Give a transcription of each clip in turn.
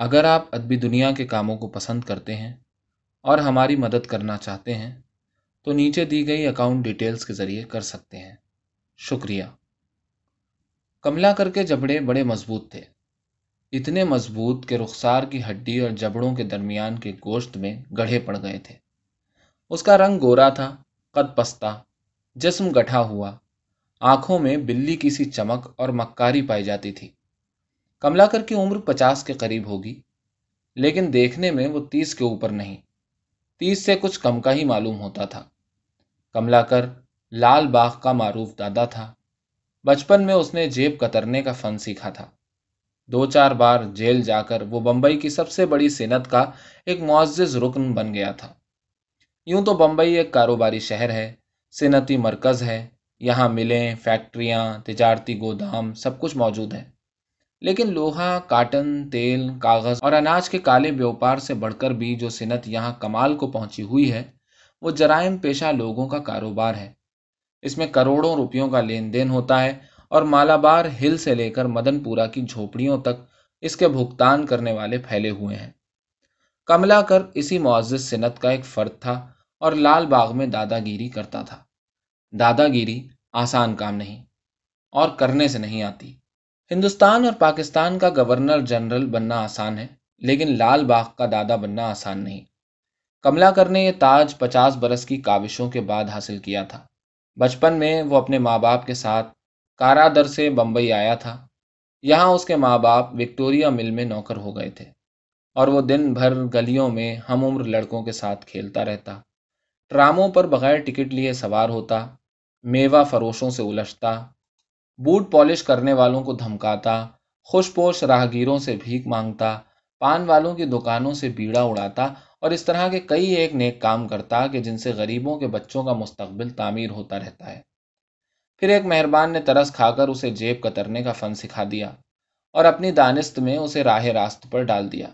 اگر آپ ادبی دنیا کے کاموں کو پسند کرتے ہیں اور ہماری مدد کرنا چاہتے ہیں، تو نیچے دی گئی اکاؤنٹ ڈیٹیلز کے ذریعے کر سکتے ہیں۔ شکریہ۔ کملا کر کے جبڑے بڑے مضبوط تھے۔ اتنے مضبوط کہ رخسار کی ہڈی اور جبڑوں کے درمیان کے گوشت میں گڑھے پڑ گئے تھے۔ اس کا رنگ گورا تھا، قد پستہ، جسم گٹھا ہوا، آنکھوں میں بلی کی سی چمک اور مکاری پائی جاتی تھی۔ کملا کر کی عمر پچاس کے قریب ہوگی، لیکن دیکھنے میں وہ تیس کے اوپر نہیں۔ تیس سے کچھ کم کا ہی معلوم ہوتا تھا۔ کملا کر لال باغ کا معروف دادا تھا۔ بچپن میں اس نے جیب کترنے کا فن سیکھا تھا۔ دو چار بار جیل جا کر وہ بمبئی کی سب سے بڑی صنعت کا ایک معزز رکن بن گیا تھا۔ یوں تو بمبئی ایک کاروباری شہر ہے صنعتی مرکز ہے۔ یہاں ملیں، فیکٹریاں، تجارتی گودام، سب کچھ موجود ہے۔ لیکن لوہا، کاٹن، تیل، کاغذ اور اناج کے کالے بیوپار سے بڑھ کر بھی جو صنعت یہاں کمال کو پہنچی ہوئی ہے، وہ جرائم پیشہ لوگوں کا کاروبار ہے۔ اس میں کروڑوں روپیوں کا لین دین ہوتا ہے اور مالابار ہل سے لے کر مدن پورا کی جھوپڑیوں تک اس کے بھگتان کرنے والے پھیلے ہوئے ہیں۔ کملا کر اسی معزز صنعت کا ایک فرد تھا اور لال باغ میں دادا گیری کرتا تھا۔ دادا گیری آسان کام نہیں اور کرنے سے نہیں آتی۔ ہندوستان اور پاکستان کا گورنر جنرل بننا آسان ہے، لیکن لال باغ کا دادا بننا آسان نہیں۔ کملا کر نے یہ تاج پچاس برس کی کاوشوں کے بعد حاصل کیا تھا۔ بچپن میں وہ اپنے ماں باپ کے ساتھ کارا در سے بمبئی آیا تھا۔ یہاں اس کے ماں باپ وکٹوریا مل میں نوکر ہو گئے تھے۔ اور وہ دن بھر گلیوں میں ہم عمر لڑکوں کے ساتھ کھیلتا رہتا۔ ٹراموں پر بغیر ٹکٹ لیے سوار ہوتا، میوہ فروشوں سے الجھتا۔ بوٹ پالش کرنے والوں کو دھمکاتا، خوش پوش راہگیروں سے بھیک مانگتا، پان والوں کی دکانوں سے بیڑا اڑاتا اور اس طرح کے کئی ایک نیک کام کرتا کہ جن سے غریبوں کے بچوں کا مستقبل تعمیر ہوتا رہتا ہے۔ پھر ایک مہربان نے ترس کھا کر اسے جیب کترنے کا فن سکھا دیا اور اپنی دانست میں اسے راہ راست پر ڈال دیا۔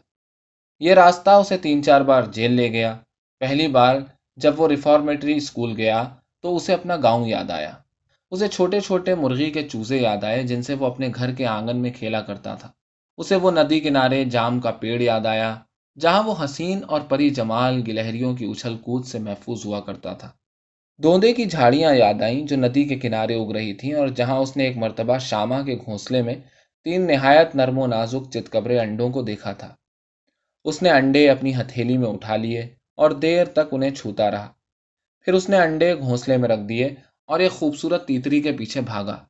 یہ راستہ اسے تین چار بار جیل لے گیا۔ پہلی بار جب وہ ریفارمیٹری اسکول گیا تو اسے اپنا گاؤں یاد آیا۔ اسے چھوٹے چھوٹے مرغی کے چوزے یاد آئے جن سے وہ اپنے گھر کے آنگن میں کھیلا کرتا تھا۔ اسے وہ ندی کنارے جام کا پیڑ یاد آیا، جہاں وہ حسین اور پری جمال گلہریوں کی اچھل کود سے محفوظ ہوا کرتا تھا۔ دوندے کی جھاڑیاں یاد آئیں جو ندی کے کنارے اگ رہی تھیں اور جہاں اس نے ایک مرتبہ شامہ کے گھونسلے میں تین نہایت نرم و نازک چتکبرے انڈوں کو دیکھا تھا۔ اس نے انڈے اپنی ہتھیلی میں اٹھا لیے اور دیر تک انہیں چھوتا رہا۔ پھر اس نے انڈے گھونسلے میں رکھ دیے اور ایک خوبصورت تیتری کے پیچھے بھاگا۔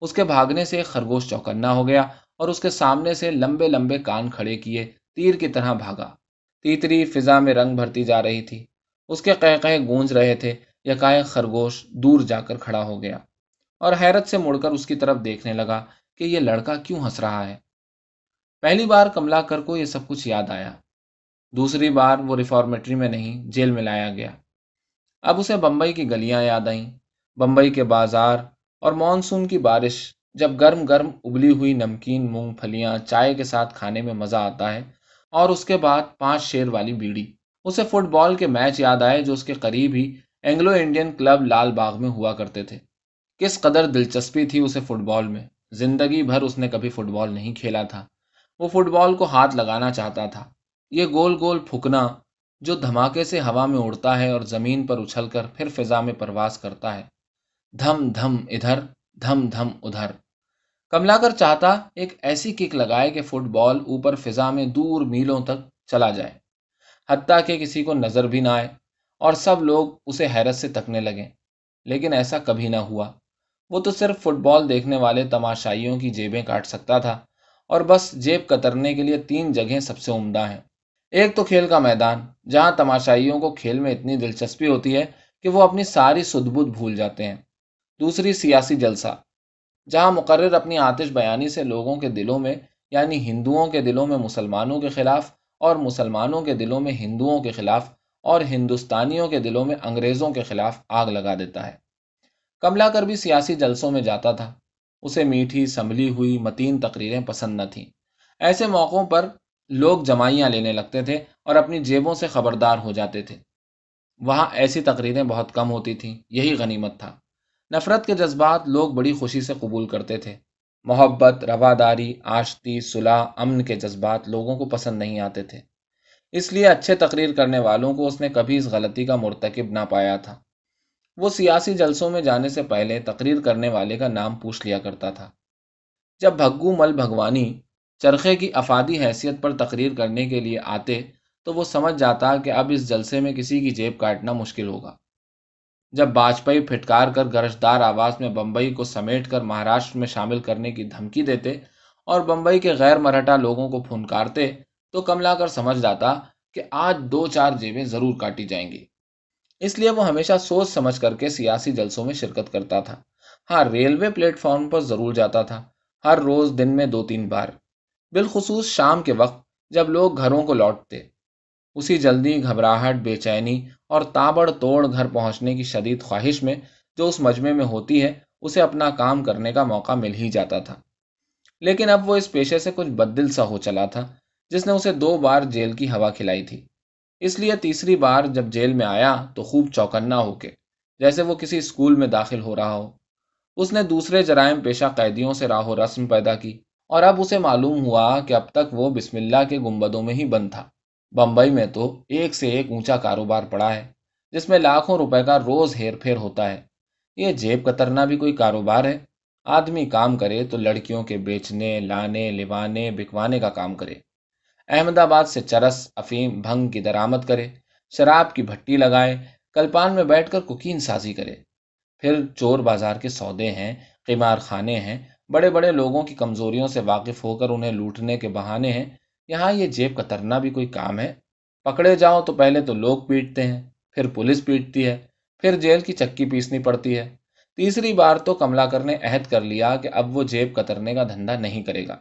اس کے بھاگنے سے ایک خرگوش چوکنا ہو گیا اور اس کے سامنے سے لمبے لمبے کان کھڑے کیے تیر کی طرح بھاگا۔ تیتری فضا میں رنگ بھرتی جا رہی تھی۔ اس کے قہ گونج رہے تھے۔ یکائے خرگوش دور جا کر کھڑا ہو گیا اور حیرت سے مڑ کر اس کی طرف دیکھنے لگا کہ یہ لڑکا کیوں ہنس رہا ہے۔ پہلی بار کملا کر کو یہ سب کچھ یاد آیا۔ دوسری بار وہ ریفارمیٹری میں نہیں، جیل میں لایا گیا۔ اب اسے بمبئی کی گلیاں یاد آئیں۔ بمبئی کے بازار اور مانسون کی بارش، جب گرم گرم ابلی ہوئی نمکین، مونگ پھلیاں چائے کے ساتھ کھانے میں مزہ آتا ہے اور اس کے بعد پانچ شیر والی بیڑی۔ اسے فٹ بال کے میچ یاد آئے جو اس کے قریب ہی Anglo Indian club Lal Bagh میں ہوا کرتے تھے۔ کس قدر دلچسپی تھی اسے فٹ بال میں۔ زندگی بھر اس نے کبھی فٹ بال نہیں کھیلا تھا۔ وہ فٹ بال کو ہاتھ لگانا چاہتا تھا۔ یہ گول گول پھکنا جو دھماکے سے ہوا میں اڑتا ہے اور زمین پر اچھل کر پھر فضا میں پرواز کرتا ہے۔ دھم دھم ادھر دھم دھم ادھر کملا کر چاہتا ایک ایسی کک لگائے کہ فٹ بال اوپر فضا میں دور میلوں تک چلا جائے حتیٰ کہ کسی کو نظر بھی نہ آئے اور سب لوگ اسے حیرت سے تکنے لگیں لیکن ایسا کبھی نہ ہوا وہ تو صرف فٹ بال دیکھنے والے تماشائیوں کی جیبیں کاٹ سکتا تھا اور بس جیب کترنے کے لیے تین جگہیں سب سے عمدہ ہیں ایک تو کھیل کا میدان جہاں تماشائیوں کو کھیل میں اتنی دلچسپی ہوتی ہے کہ وہ اپنی ساری سدبد بھول جاتے ہیں دوسری سیاسی جلسہ، جہاں مقرر اپنی آتش بیانی سے لوگوں کے دلوں میں یعنی ہندوؤں کے دلوں میں مسلمانوں کے خلاف اور مسلمانوں کے دلوں میں ہندوؤں کے خلاف اور ہندوستانیوں کے دلوں میں انگریزوں کے خلاف آگ لگا دیتا ہے۔ کملا کر بھی سیاسی جلسوں میں جاتا تھا۔ اسے میٹھی، سنبھلی ہوئی متین تقریریں پسند نہ تھیں۔ ایسے موقعوں پر لوگ جمائیاں لینے لگتے تھے اور اپنی جیبوں سے خبردار ہو جاتے تھے۔ وہاں ایسی تقریریں بہت کم ہوتی تھیں، یہی غنیمت تھا۔ نفرت کے جذبات لوگ بڑی خوشی سے قبول کرتے تھے۔ محبت، رواداری، آشتی صلاح امن کے جذبات لوگوں کو پسند نہیں آتے تھے۔ اس لیے اچھے تقریر کرنے والوں کو اس نے کبھی اس غلطی کا مرتکب نہ پایا تھا۔ وہ سیاسی جلسوں میں جانے سے پہلے تقریر کرنے والے کا نام پوچھ لیا کرتا تھا۔ جب بھگو مل بھگوانی چرخے کی افادی حیثیت پر تقریر کرنے کے لیے آتے تو وہ سمجھ جاتا کہ اب اس جلسے میں کسی کی جیب کاٹنا مشکل ہوگا۔ جب واجپئی پھٹکار کر گرجدار آواز میں بمبئی کو سمیٹ کر مہاراشٹر میں شامل کرنے کی دھمکی دیتے اور بمبئی کے غیر مرہٹا لوگوں کو پھنکارتے، تو کملا کر سمجھ جاتا کہ آج دو چار جیبیں ضرور کاٹی جائیں گی۔ اس لیے وہ ہمیشہ سوچ سمجھ کر کے سیاسی جلسوں میں شرکت کرتا تھا۔ ہاں ریلوے پلیٹ فارم پر ضرور جاتا تھا، ہر روز دن میں دو تین بار۔ بالخصوص شام کے وقت جب لوگ گھروں کو لوٹتے۔ اسی جلدی گھبراہٹ، بے چینی اور تابڑ توڑ گھر پہنچنے کی شدید خواہش میں جو اس مجمع میں ہوتی ہے، اسے اپنا کام کرنے کا موقع مل ہی جاتا تھا۔ لیکن اب وہ اس پیشے سے کچھ بدل سا ہو چلا تھا، جس نے اسے دو بار جیل کی ہوا کھلائی تھی۔ اس لیے تیسری بار جب جیل میں آیا تو خوب چوکنا ہو کے، جیسے وہ کسی اسکول میں داخل ہو رہا ہو۔ اس نے دوسرے جرائم پیشہ قیدیوں سے راہ و رسم پیدا کی اور اب اسے معلوم ہوا کہ اب تک وہ بسم اللہ کے گنبدوں میں ہی بند تھا۔ بمبئی میں تو ایک سے ایک اونچا کاروبار پڑا ہے، جس میں لاکھوں روپے کا روز ہیر پھیر ہوتا ہے۔ یہ جیب کترنا بھی کوئی کاروبار ہے۔ آدمی کام کرے تو لڑکیوں کے بیچنے، لانے، لوانے، بکوانے کا کام کرے۔ احمد آباد سے چرس، افیم، بھنگ کی درآمد کرے، شراب کی بھٹی لگائے، کلپان میں بیٹھ کر کوکین سازی کرے۔ پھر چور بازار کے سودے ہیں، قمار خانے ہیں، بڑے بڑے لوگوں کی کمزوریوں سے واقف ہو کر انہیں لوٹنے کے بہانے ہیں۔ یہاں یہ جیب کترنا بھی کوئی کام ہے۔ پکڑے جاؤ تو پہلے تو لوگ پیٹتے ہیں، پھر پولیس پیٹتی ہے، پھر جیل کی چکی پیسنی پڑتی ہے۔ تیسری بار تو کملا کر نے عہد کر لیا کہ اب وہ جیب کترنے کا دھندا نہیں کرے گا۔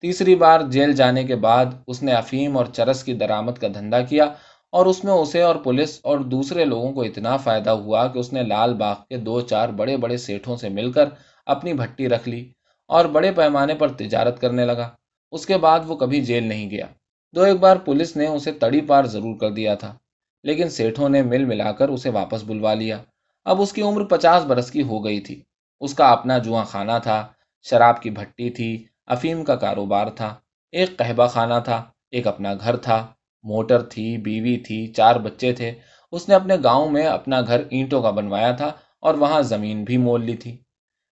تیسری بار جیل جانے کے بعد اس نے افیم اور چرس کی درامد کا دھندا کیا اور اس میں اسے اور پولیس اور دوسرے لوگوں کو اتنا فائدہ ہوا کہ اس نے لال باغ کے دو چار بڑے بڑے سیٹھوں سے مل کر اپنی بھٹی رکھ لی اور بڑے پیمانے پر تجارت کرنے لگا۔ اس کے بعد وہ کبھی جیل نہیں گیا۔ دو ایک بار پولیس نے اسے تڑی پار ضرور کر دیا تھا، لیکن سیٹھوں نے مل ملا کر اسے واپس بلوا لیا۔ اب اس کی عمر پچاس برس کی ہو گئی تھی۔ اس کا اپنا جواں خانہ تھا، شراب کی بھٹی تھی، افیم کا کاروبار تھا، ایک قہبہ خانہ تھا، ایک اپنا گھر تھا۔ موٹر تھی، بیوی تھی، چار بچے تھے۔ اس نے اپنے گاؤں میں اپنا گھر اینٹوں کا بنوایا تھا اور وہاں زمین بھی مول لی تھی۔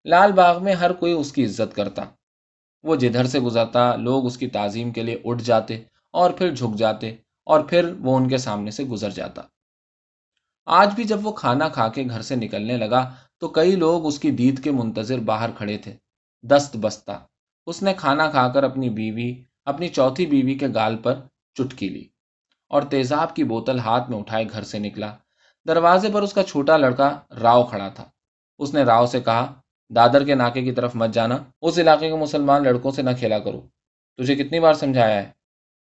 لال باغ میں ہر کوئی اس کی عزت کرتا۔ وہ جدھر سے گزرتا، لوگ اس کی تعظیم کے لیے اٹھ جاتے اور پھر جھک جاتے اور پھر وہ ان کے سامنے سے گزر جاتا۔ آج بھی جب وہ کھانا کھا کے گھر سے نکلنے لگا تو کئی لوگ اس کی دید کے منتظر باہر کھڑے تھے۔ دست بستہ۔ اس نے کھانا کھا کر اپنی بیوی، اپنی چوتھی بیوی کے گال پر چٹکی لی اور تیزاب کی بوتل ہاتھ میں اٹھائے گھر سے نکلا۔ دروازے پر اس کا چھوٹا لڑکا راؤ کھڑا تھا۔ اس نے راؤ سے کہا دادر کے ناکے کی طرف مت جانا۔ اس علاقے کے مسلمان لڑکوں سے نہ کھیلا کرو۔ تجھے کتنی بار سمجھایا ہے؟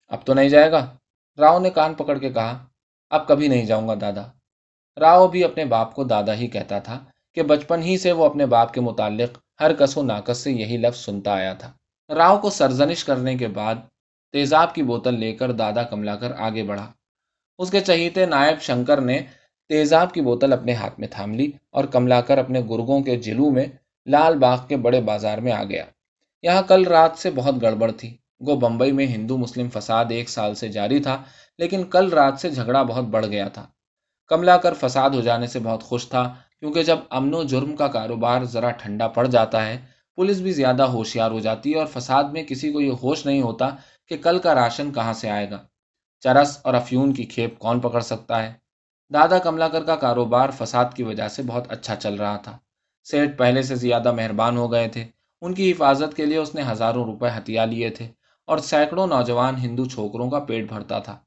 اب تو نہیں جائے گا؟ راؤ نے کان پکڑ کے کہا، اب کبھی نہیں جاؤں گا دادا۔ راؤ بھی اپنے باپ کو دادا ہی کہتا تھا کہ بچپن ہی سے وہ اپنے باپ کے متعلق ہر کس و ناکس سے یہی لفظ سنتا آیا تھا۔ راؤ کو سرزنش کرنے کے بعد تیزاب کی بوتل لے کر دادا کملا کر آگے بڑھا۔ اس کے چہیتے نائب شنکر نے تیزاب کی بوتل اپنے ہاتھ میں تھام لی اور کملا کر اپنے گرگوں کے جلو میں لال باغ کے بڑے بازار میں آ گیا۔ یہاں کل رات سے بہت گڑبڑ تھی۔ گو بمبئی میں ہندو مسلم فساد ایک سال سے جاری تھا، لیکن کل رات سے جھگڑا بہت بڑھ گیا تھا۔ کملا کر فساد ہو جانے سے بہت خوش تھا، کیونکہ جب امن و جرم کا کاروبار ذرا ٹھنڈا پڑ جاتا ہے، پولیس بھی زیادہ ہوشیار ہو جاتی ہے اور فساد میں کسی کو یہ ہوش نہیں ہوتا کہ کل کا راشن کہاں سے آئے گا۔ چرس اور افیون کی کھیپ کون پکڑ سکتا ہے؟ دادا کملا کر کا کاروبار فساد کی وجہ سے بہت اچھا چل رہا تھا۔ سیٹ پہلے سے زیادہ مہربان ہو گئے تھے۔ ان کی حفاظت کے لیے اس نے ہزاروں روپے ہتھیا لیے تھے اور سینکڑوں نوجوان ہندو چھوکروں کا پیٹ بھرتا تھا۔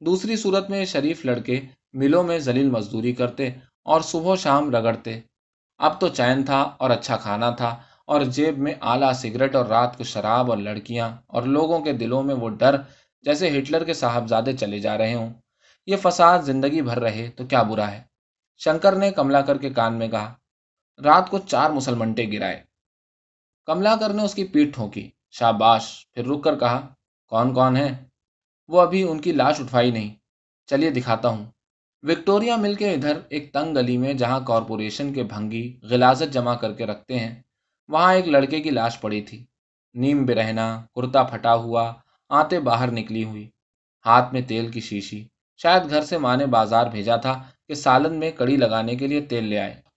دوسری صورت میں شریف لڑکے ملوں میں ذلیل مزدوری کرتے اور صبح و شام رگڑتے۔ اب تو چین تھا اور اچھا کھانا تھا اور جیب میں اعلیٰ سگریٹ اور رات کو شراب اور لڑکیاں اور لوگوں کے دلوں میں وہ ڈر جیسے ہٹلر کے صاحبزادے چلے جا رہے ہوں۔ یہ فساد زندگی بھر رہے تو کیا برا ہے؟ شنکر نے کملا کر کے کان میں کہا رات کو چار مسلمنٹے گرائے۔ کملا کر نے اس کی پیٹ ٹھونکی۔ شاباش، پھر رک کر کہا، کون کون ہے وہ ابھی ان کی لاش اٹھوائی نہیں۔ چلیے دکھاتا ہوں۔ وکٹوریا مل کے ادھر ایک تنگ گلی میں جہاں کارپوریشن کے بھنگی غلازت جمع کر کے رکھتے ہیں، وہاں ایک لڑکے کی لاش پڑی تھی۔ نیم برہنا کرتا پھٹا ہوا آتے باہر نکلی ہوئی۔ ہاتھ میں تیل کی شیشی۔ شاید گھر سے ماں نے بازار بھیجا تھا کہ سالن میں کڑی لگانے کے لیے تیل لے آئے۔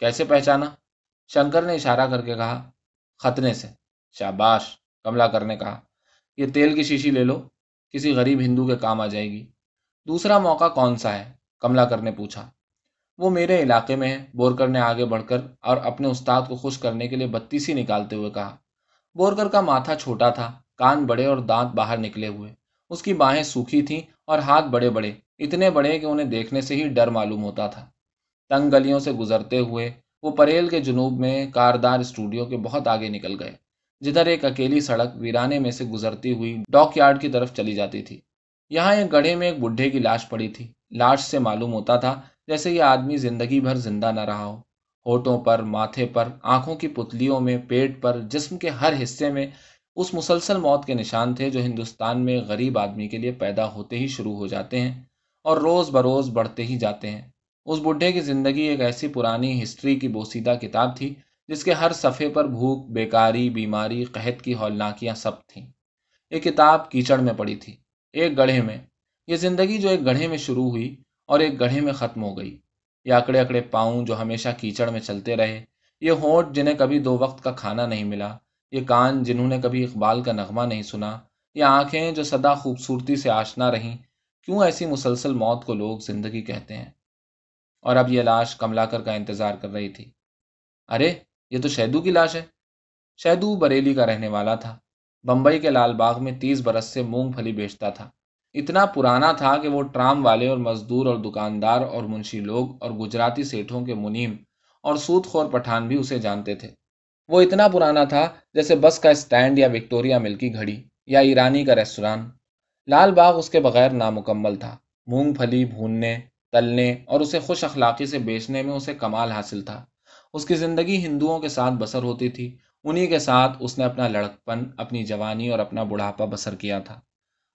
کیسے پہچانا؟ شنکر نے اشارہ کر کے کہا ختنے سے۔ شاباش کملا کر نے کہا، یہ تیل کی شیشی لے لو، کسی غریب ہندو کے کام آ جائے گی۔ دوسرا موقع کون سا ہے؟ کملا کر نے پوچھا۔ وہ میرے علاقے میں ہے۔ بورکر نے آگے بڑھ کر اور اپنے استاد کو خوش کرنے کے لیے بتیسی نکالتے ہوئے کہا۔ بورکر کا ماتھا چھوٹا تھا، کان بڑے اور دانت باہر نکلے ہوئے۔ اس کی باہیں سوکھی تھیں اور ہاتھ بڑے بڑے، اتنے بڑے کہ انہیں دیکھنے سے ہی ڈر معلوم ہوتا تھا۔ تنگ گلیوں سے گزرتے ہوئے وہ پریل کے جنوب میں کاردار اسٹوڈیو کے بہت آگے نکل گئے، جدھر ایک اکیلی سڑک ویرانے میں سے گزرتی ہوئی ڈاک یارڈ کی طرف چلی جاتی تھی۔ یہاں ایک گڑھے میں ایک بڈھے کی لاش پڑی تھی۔ لاش سے معلوم ہوتا تھا جیسے یہ آدمی زندگی بھر زندہ نہ رہا ہو۔ ہوٹوں پر، ماتھے پر، آنکھوں کی پتلیوں میں، پیٹ پر، جسم کے ہر حصے میں اس مسلسل موت کے نشان تھے جو ہندوستان میں غریب آدمی کے لیے پیدا ہوتے ہی شروع ہو جاتے ہیں اور روز بروز بڑھتے ہی جاتے ہیں۔ اس بڈھے کی زندگی ایک ایسی پرانی ہسٹری کی بوسیدہ کتاب تھی، جس کے ہر صفحے پر بھوک، بیکاری، بیماری، قحط کی ہولناکیاں سب تھیں۔ یہ کتاب کیچڑ میں پڑی تھی، ایک گڑھے میں۔ یہ زندگی جو ایک گڑھے میں شروع ہوئی اور ایک گڑھے میں ختم ہو گئی۔ یہ اکڑے اکڑے پاؤں جو ہمیشہ کیچڑ میں چلتے رہے۔ یہ ہونٹ جنہیں کبھی دو وقت کا کھانا نہیں ملا۔ یہ کان جنہوں نے کبھی اقبال کا نغمہ نہیں سنا۔ یہ آنکھیں جو سدا خوبصورتی سے آشنا رہیں۔ کیوں ایسی مسلسل موت کو لوگ زندگی کہتے ہیں؟ اور اب یہ لاش کملاکر کا انتظار کر رہی تھی۔ ارے، یہ تو شہدو کی لاش ہے۔ شہدو بریلی کا رہنے والا تھا۔ بمبئی کے لال باغ میں تیس برس سے مونگ پھلی بیچتا تھا۔ اتنا پرانا تھا کہ وہ ٹرام والے اور مزدور اور دکاندار اور منشی لوگ اور گجراتی سیٹھوں کے منیم اور سود خور پٹھان بھی اسے جانتے تھے۔ وہ اتنا پرانا تھا جیسے بس کا اسٹینڈ یا وکٹوریا مل کی گھڑی یا ایرانی کا ریسٹوران لال باغ اس کے بغیر نامکمل تھا۔ مونگ پھلی بھوننے تلنے اور اسے خوش اخلاقی سے بیچنے میں اسے کمال حاصل تھا۔ اس کی زندگی ہندوؤں کے ساتھ بسر ہوتی تھی۔ انہی کے ساتھ اس نے اپنا لڑکپن، اپنی جوانی اور اپنا بڑھاپا بسر کیا تھا۔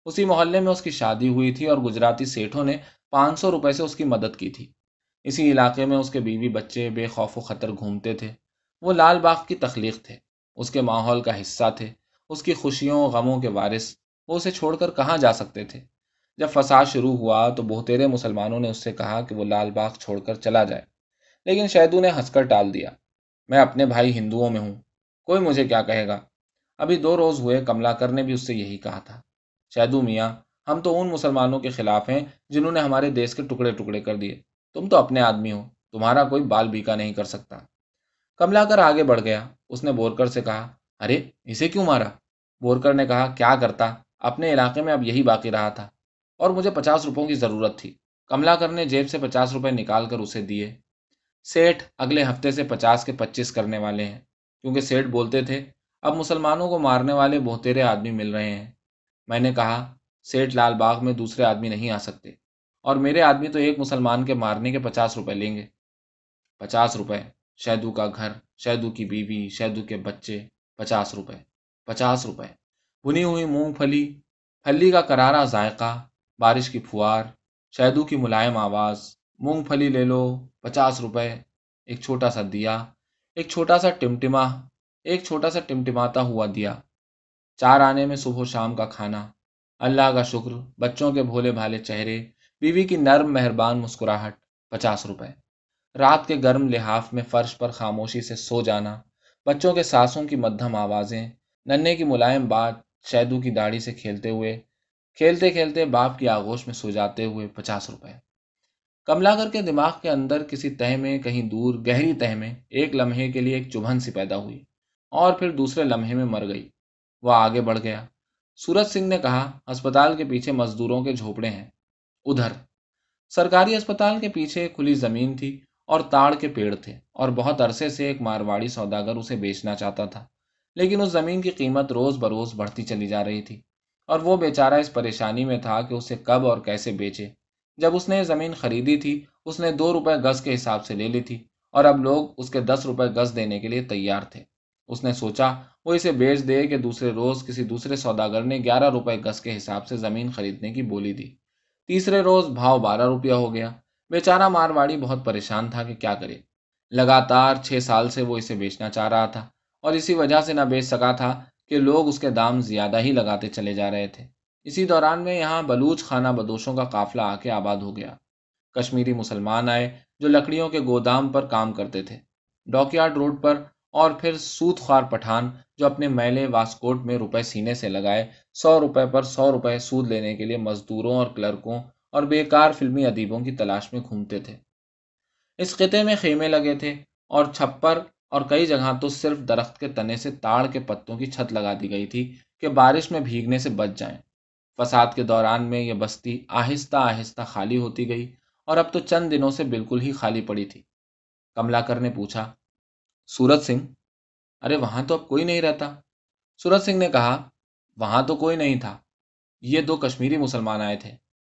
اسی محلے میں اس کی شادی ہوئی تھی اور گجراتی سیٹھوں نے پانچ سو روپے سے اس کی مدد کی تھی۔ اسی علاقے میں اس کے بیوی بچے بے خوف و خطر گھومتے تھے۔ وہ لال باغ کی تخلیق تھے۔ اس کے ماحول کا حصہ تھے۔ اس کی خوشیوں غموں کے وارث وہ اسے چھوڑ کر کہاں جا سکتے تھے؟ جب فساد شروع ہوا تو بہترے مسلمانوں نے اس سے کہا کہ وہ لال باغ چھوڑ کر چلا جائے۔ لیکن شہدو نے ہنس کر ٹال دیا۔ میں اپنے بھائی ہندوؤں میں ہوں۔ کوئی مجھے کیا کہے گا؟ ابھی دو روز ہوئے کملا کر نے بھی اس سے یہی کہا تھا۔ شہدو میاں، ہم تو ان مسلمانوں کے خلاف ہیں جنہوں نے ہمارے دیش کے ٹکڑے ٹکڑے کر دیے۔ تم تو اپنے آدمی ہو، تمہارا کوئی بال بیکا نہیں کر سکتا۔ کملا کر آگے بڑھ گیا۔ اس نے بورکر سے کہا، ارے، اسے کیوں مارا؟ بورکر نے کہا، کیا کرتا؟ اپنے علاقے میں اب یہی باقی رہا تھا۔ اور مجھے پچاس روپوں کی ضرورت تھی۔ کملا کر نے جیب سے پچاس روپے نکال کر اسے دیے۔ سیٹھ اگلے ہفتے سے پچاس کے پچیس کرنے والے ہیں۔ کیونکہ سیٹھ بولتے تھے، اب مسلمانوں کو مارنے والے بہترے آدمی مل رہے ہیں۔ میں نے کہا، سیٹھ لال باغ میں دوسرے آدمی نہیں آ سکتے۔ اور میرے آدمی تو ایک مسلمان کے مارنے کے پچاس روپے لیں گے۔ پچاس روپے شہدو کا گھر شہدو کی بیوی شہدو کے بچے، پچاس روپے پچاس روپے۔ بنی ہوئی مونگ پھلی پھلی کا کرارا ذائقہ بارش کی پھوار شہدو کی ملائم آواز، مونگ پھلی لے لو، پچاس روپے، ایک چھوٹا سا دیا، ایک چھوٹا سا ٹمٹما ایک چھوٹا سا ٹمٹماتا ہوا دیا۔ چار آنے میں صبح و شام کا کھانا۔ اللہ کا شکر، بچوں کے بھولے بھالے چہرے، بیوی کی نرم مہربان مسکراہٹ، پچاس روپے۔ رات کے گرم لحاف میں فرش پر خاموشی سے سو جانا، بچوں کے سانسوں کی مدھم آوازیں، ننے کی ملائم بات شیدو کی داڑھی سے کھیلتے ہوئے کھیلتے کھیلتے باپ کی آگوش میں سو جاتے ہوئے پچاس روپے۔ کملا کر کے دماغ کے اندر کسی تہ میں، کہیں دور، گہری تہ میں ایک لمحے کے لیے ایک چبھن سی پیدا ہوئی اور پھر دوسرے لمحے میں مر گئی۔ وہ آگے بڑھ گیا۔ سورج سنگھ نے کہا اسپتال کے پیچھے مزدوروں کے جھوپڑے ہیں۔ ادھر۔ سرکاری اسپتال کے پیچھے کھلی زمین تھی اور تاڑ کے پیڑ تھے اور بہت عرصے سے ایک مارواڑی سوداگر اسے بیچنا چاہتا تھا۔ لیکن اس زمین کی قیمت روز بروز بڑھتی چلی جا رہی تھی۔ اور وہ بیچارہ اس پریشانی میں تھا کہ اسے کب اور کیسے بیچے۔ جب اس نے زمین خریدی تھی، اس نے دو روپے گز کے حساب سے لے لی تھی اور اب لوگ اس کے دس روپے گز دینے کے لیے تیار تھے۔ اس نے سوچا، وہ اسے بیچ دے کہ دوسرے روز کسی دوسرے سوداگر نے گیارہ روپے گز کے حساب سے زمین خریدنے کی بولی دی۔ تیسرے روز بھاؤ بارہ روپیہ ہو گیا۔ بیچارہ مارواڑی بہت پریشان تھا کہ کیا کرے۔ لگاتار چھ سال سے وہ اسے بیچنا چاہ رہا تھا اور اسی وجہ سے نہ بیچ سکا تھا کہ لوگ اس کے دام زیادہ ہی لگاتے چلے جا رہے تھے۔ اسی دوران میں یہاں بلوچ خانہ بدوشوں کا قافلہ آ کے آباد ہو گیا۔ کشمیری مسلمان آئے جو لکڑیوں کے گودام پر کام کرتے تھے۔ ڈاکیارڈ روڈ پر اور پھر سوت خوار پٹھان جو اپنے میلے واسکوٹ میں روپے سینے سے لگائے سو روپے پر سو روپے سود لینے کے لیے مزدوروں اور کلرکوں اور بیکار فلمی ادیبوں کی تلاش میں گھومتے تھے۔ اس خطے میں خیمے لگے تھے اور چھپر اور کئی جگہ تو صرف درخت کے تنے سے تاڑ کے پتوں کی چھت لگا دی گئی تھی کہ بارش میں بھیگنے سے بچ جائیں۔ فساد کے دوران میں یہ بستی آہستہ آہستہ خالی ہوتی گئی اور اب تو چند دنوں سے بالکل ہی خالی پڑی تھی۔ کملا کر نے پوچھا سورت سنگھ، ارے وہاں تو اب کوئی نہیں رہتا؟ سورت سنگھ نے کہا، وہاں تو کوئی نہیں تھا۔ یہ دو کشمیری مسلمان آئے تھے،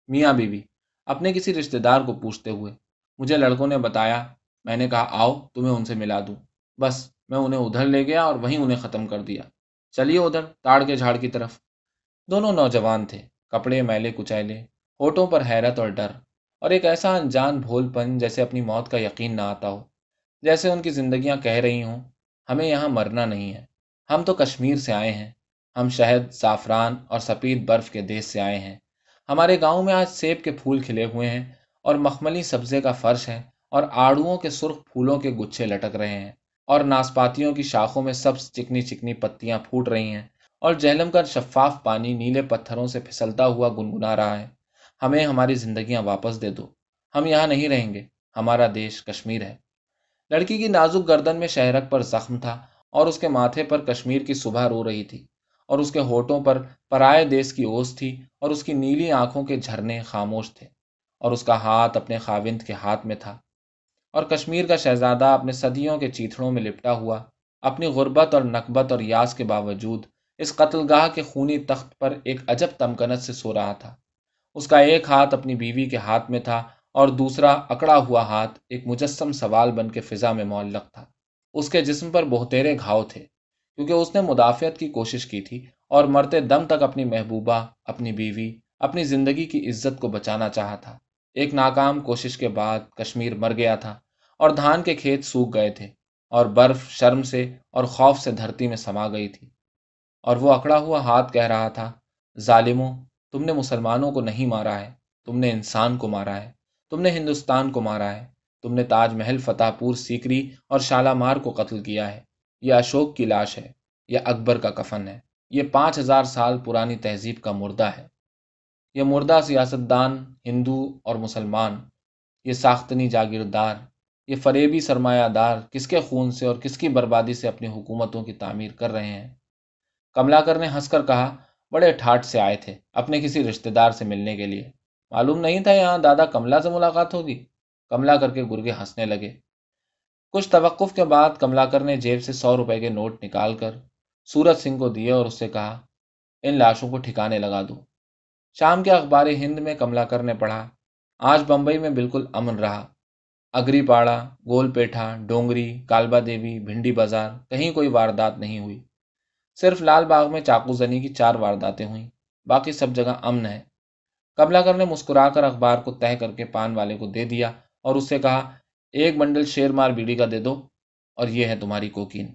میاں بیوی، اپنے کسی رشتے دار کو پوچھتے ہوئے۔ مجھے لڑکوں نے بتایا، میں نے کہا، آؤ، تمہیں ان سے ملا دوں۔ بس میں انہیں ادھر لے گیا اور وہیں انہیں ختم کر دیا۔ چلیے ادھر، تاڑ کے جھاڑ کی طرف۔ دونوں نوجوان تھے، کپڑے، میلے، کچیلے، ہوٹوں پر حیرت اور ڈر۔ اور ایک ایسا انجان بھول پن جیسے اپنی موت کا یقین نہ آتا ہو، جیسے ان کی زندگیاں کہہ رہی ہوں، ہمیں یہاں مرنا نہیں ہے۔ ہم تو کشمیر سے آئے ہیں۔ ہم شہد، زعفران اور سفید برف کے دیش سے آئے ہیں۔ ہمارے گاؤں میں آج سیب کے پھول کھلے ہوئے ہیں اور مخملی سبزے کا فرش ہے اور آڑوؤں کے سرخ پھولوں کے گچھے لٹک رہے ہیں۔ اور ناسپاتیوں کی شاخوں میں سب چکنی چکنی پتیاں پھوٹ رہی ہیں اور جہلم کا شفاف پانی نیلے پتھروں سے پھسلتا ہوا گنگنا رہا ہے۔ ہمیں ہماری زندگیاں واپس دے دو۔ ہم یہاں نہیں رہیں گے۔ ہمارا دیش کشمیر ہے۔ لڑکی کی نازک گردن میں شہرک پر زخم تھا اور اس کے ماتھے پر کشمیر کی صبح رو رہی تھی اور اس کے ہوٹوں پر پرائے دیس کی اوس تھی اور اس کی نیلی آنکھوں کے جھرنے خاموش تھے اور اس کا ہاتھ اپنے خاوند کے ہاتھ میں تھا۔ اور کشمیر کا شہزادہ اپنے صدیوں کے چیتڑوں میں لپٹا ہوا، اپنی غربت اور نقبت اور یاس کے باوجود اس قتل گاہ کے خونی تخت پر ایک عجب تمکنت سے سو رہا تھا۔ اس کا ایک ہاتھ اپنی بیوی کے ہاتھ میں تھا اور دوسرا اکڑا ہوا ہاتھ ایک مجسم سوال بن کے فضا میں معلق تھا۔ اس کے جسم پر بہتیرے گھاؤ تھے، کیونکہ اس نے مدافعت کی کوشش کی تھی اور مرتے دم تک اپنی محبوبہ، اپنی بیوی، اپنی زندگی کی عزت کو بچانا چاہا تھا۔ ایک ناکام کوشش کے بعد کشمیر مر گیا تھا۔ اور دھان کے کھیت سوکھ گئے تھے اور برف شرم سے اور خوف سے دھرتی میں سما گئی تھی۔ اور وہ اکڑا ہوا ہاتھ کہہ رہا تھا، ظالموں، تم نے مسلمانوں کو نہیں مارا ہے، تم نے انسان کو مارا ہے، تم نے ہندوستان کو مارا ہے، تم نے تاج محل، فتح پور، سیکری اور شالامار کو قتل کیا ہے۔ یہ اشوک کی لاش ہے، یہ اکبر کا کفن ہے، یہ پانچ ہزار سال پرانی تہذیب کا مردہ ہے۔ یہ مردہ سیاستدان، ہندو اور مسلمان، یہ ساختنی جاگیردار یہ فریبی سرمایہ دار کس کے خون سے اور کس کی بربادی سے اپنی حکومتوں کی تعمیر کر رہے ہیں؟ کملا کر نے ہنس کر کہا، بڑے ٹھاٹ سے آئے تھے اپنے کسی رشتے دار سے ملنے کے لیے۔ معلوم نہیں تھا یہاں دادا کملا سے ملاقات ہوگی۔ کملا کر کے گرگے ہنسنے لگے۔ کچھ توقف کے بعد کملا کر نے جیب سے سو روپے کے نوٹ نکال کر سورت سنگھ کو دیے اور اس سے کہا، ان لاشوں کو ٹھکانے لگا دو۔ شام کے اخبار ہند میں کملا کر نے پڑھا، آج بمبئی میں بالکل امن رہا۔ اگری پاڑا، گول پیٹھا، ڈونگری، کالبا دیوی، بھنڈی بازار، کہیں کوئی واردات نہیں ہوئی۔ صرف لال باغ میں چاقو زنی کی چار وارداتیں ہوئیں، باقی سب جگہ امن ہے۔ کملا کر نے مسکرا کر اخبار کو طے کر کے پان والے کو دے دیا اور اس سے کہا، ایک بنڈل شیر مار بیڑی کا دے دو اور یہ ہے تمہاری کوکین۔